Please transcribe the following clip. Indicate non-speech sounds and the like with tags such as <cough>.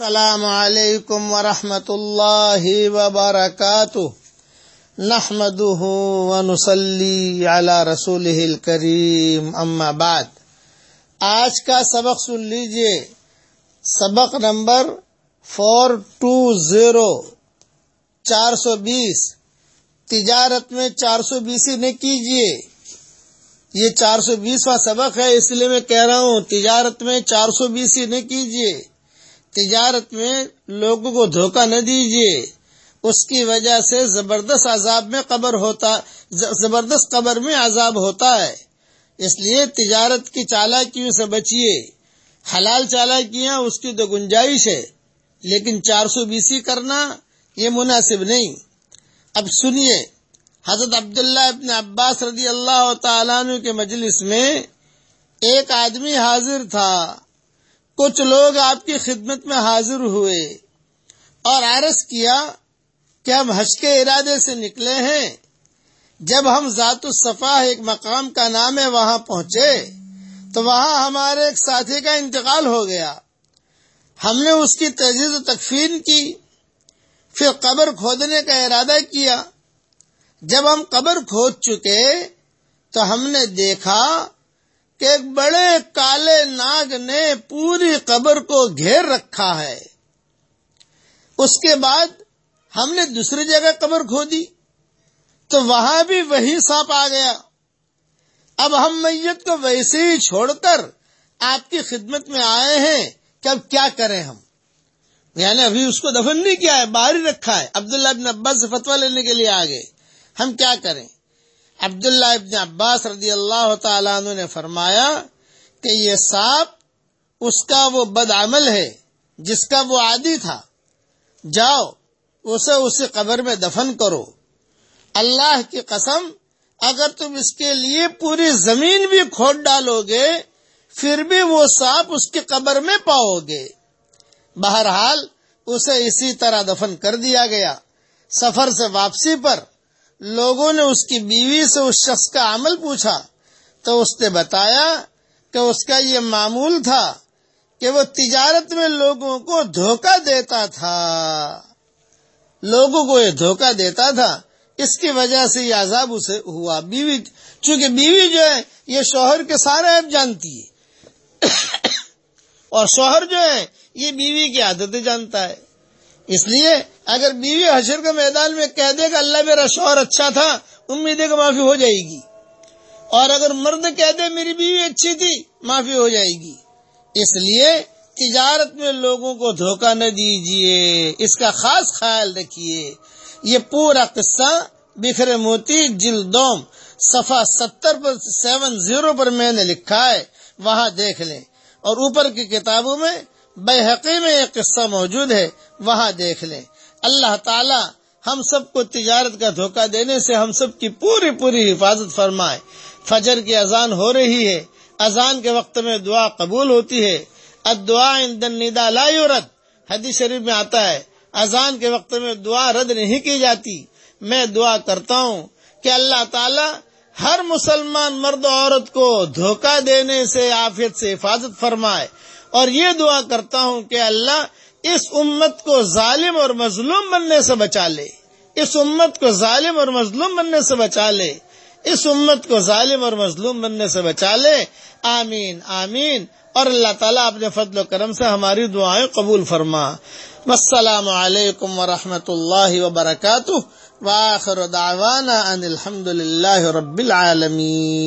السلام علیکم ورحمۃ اللہ وبرکاتہ۔ نحمده ونصلي على رسوله الكريم اما بعد۔ آج کا سبق سن لیجیے۔ سبق نمبر فور ٹو زیرو چار سو بیس تجارت میں چار سو بیسی نہ کیجیے یہ چار سو بیسواں سبق ہے، اس لیے میں کہہ رہا ہوں، تجارت میں چار سو بیسی نہ کیجیے تجارت میں لوگوں کو دھوکہ نہ دیجیے اس کی وجہ سے زبردست عذاب میں قبر ہوتا، زبردست قبر میں عذاب ہوتا ہے۔ اس لیے تجارت کی چالاکیوں سے بچیے حلال چالاکیاں اس کی تو گنجائش ہے، لیکن چار سو بیسی کرنا یہ مناسب نہیں۔ اب سنیے، حضرت عبداللہ ابن عباس رضی اللہ تعالیٰ عنہ کے مجلس میں ایک آدمی حاضر تھا۔ کچھ لوگ آپ کی خدمت میں حاضر ہوئے اور عرض کیا کہ ہم حج کے ارادے سے نکلے ہیں۔ جب ہم ذات الصفا ایک مقام کا نام ہے، وہاں پہنچے تو وہاں ہمارے ایک ساتھی کا انتقال ہو گیا۔ ہم نے اس کی تجزیز و تکفین کی، پھر قبر کھودنے کا ارادہ کیا۔ جب ہم قبر کھود چکے تو ہم نے دیکھا کہ ایک بڑے کالے ناگ نے پوری قبر کو گھیر رکھا ہے۔ اس کے بعد ہم نے دوسری جگہ قبر کھو دی تو وہاں بھی وہی سانپ آ گیا۔ اب ہم میت کو ویسے ہی چھوڑ کر آپ کی خدمت میں آئے ہیں کہ اب کیا کریں ہم؟ یعنی ابھی اس کو دفن نہیں کیا ہے، باہر ہی رکھا ہے۔ عبداللہ ابن عباس سے فتوا لینے کے لیے آ گئے ہم کیا کریں؟ عبداللہ ابن عباس رضی اللہ تعالیٰ عنہ نے فرمایا کہ یہ سانپ اس کا وہ بد عمل ہے جس کا وہ عادی تھا۔ جاؤ، اسے اسی قبر میں دفن کرو۔ اللہ کی قسم، اگر تم اس کے لیے پوری زمین بھی کھود ڈالو گے، پھر بھی وہ سانپ اس کی قبر میں پاؤ گے۔ بہرحال، اسے اسی طرح دفن کر دیا گیا۔ سفر سے واپسی پر لوگوں نے اس کی بیوی سے اس شخص کا عمل پوچھا تو اس نے بتایا کہ اس کا یہ معمول تھا کہ وہ تجارت میں لوگوں کو دھوکہ دیتا تھا۔ لوگوں کو یہ دھوکہ دیتا تھا۔ اس کی وجہ سے یہ عذاب اسے ہوا۔ بیوی، چونکہ بیوی جو ہے، یہ شوہر کے سارے عیب جانتی ہے۔ <coughs> اور شوہر جو ہے، یہ بیوی کی عادتیں جانتا ہے۔ اس لیے اگر بیوی حشر کے میدان میں کہہ دے گا اللہ میرا شوہر اچھا تھا امید ہے کہ معافی ہو جائے گی۔ اور اگر مرد کہہ دے میری بیوی اچھی تھی، معافی ہو جائے گی۔ اس لیے تجارت میں لوگوں کو دھوکہ نہ دیجیے اس کا خاص خیال رکھیے یہ پورا قصہ بکھرے موتی جلدوم صفحہ ستر پر سیون زیرو پر میں نے لکھا ہے، وہاں دیکھ لیں۔ اور اوپر کی کتابوں میں بے میں ایک قصہ موجود ہے، وہاں دیکھ لیں۔ اللہ تعالی ہم سب کو تجارت کا دھوکہ دینے سے ہم سب کی پوری پوری حفاظت فرمائے۔ فجر کی اذان ہو رہی ہے۔ اذان کے وقت میں دعا قبول ہوتی ہے۔ ادعا ندا لا یورد حدیث شریف میں آتا ہے، اذان کے وقت میں دعا رد نہیں کی جاتی۔ میں دعا کرتا ہوں کہ اللہ تعالی ہر مسلمان مرد و عورت کو دھوکہ دینے سے آفیت سے حفاظت فرمائے۔ اور یہ دعا کرتا ہوں کہ اللہ اس امت کو ظالم اور مظلوم بننے سے بچا لے۔ اس امت کو ظالم اور مظلوم بننے سے بچا لے۔ اس امت کو ظالم اور مظلوم بننے سے بچا لے۔ آمین آمین۔ اور اللہ تعالیٰ اپنے فضل و کرم سے ہماری دعائیں قبول فرما۔ السلام علیکم ورحمۃ اللہ وبرکاتہ۔ واخر دعوانا ان الحمد للہ رب العالمین۔